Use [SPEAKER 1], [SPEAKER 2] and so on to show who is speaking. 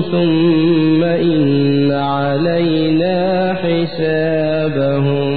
[SPEAKER 1] ثم إن علينا حسابهم.